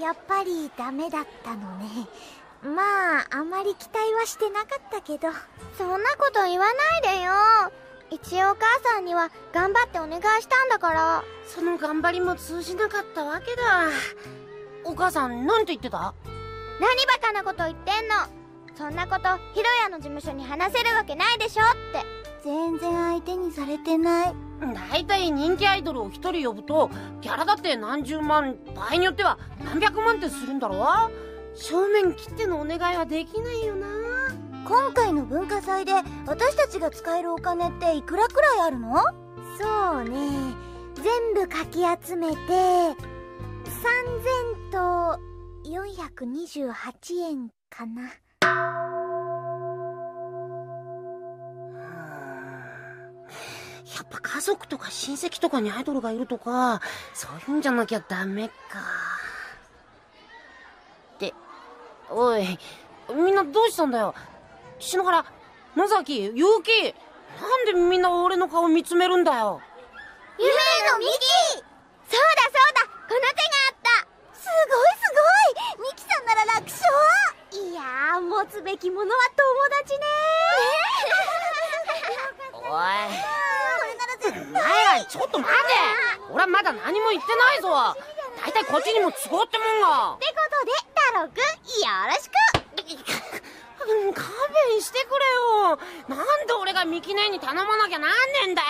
やっぱりダメだったのね。まああまり期待はしてなかったけど。そんなこと言わないでよ。一応お母さんには頑張ってお願いしたんだから。その頑張りも通じなかったわけだ。お母さん何て言ってた？何バカなこと言ってんの。そんなことヒロヤの事務所に話せるわけないでしょって。全然相手にされてない大体人気アイドルを一人呼ぶとギャラだって何十万場合によっては何百万ってするんだろ正面切ってのお願いはできないよな。今回の文化祭で私たちが使えるお金っていくらくらいあるの？そうね。全部かき集めて3000と428円かなやっぱ家族とか親戚とかにアイドルがいるとかそういうんじゃなきゃダメか。っておいみんなどうしたんだよ？篠原野崎結城なんでみんな俺の顔見つめるんだよ？夢のミキ！そうだそうだこの手があった。すごいすごい！ミキさんなら楽勝！いやー持つべきものは友達ね。おい。お前らちょっと待て。俺はまだ何も言ってないぞ。大体こっちにも都合ってもんが。ってことで太郎くんよろしく。勘弁してくれよ。なんで俺がミキ姉に頼まなきゃなんねえんだよ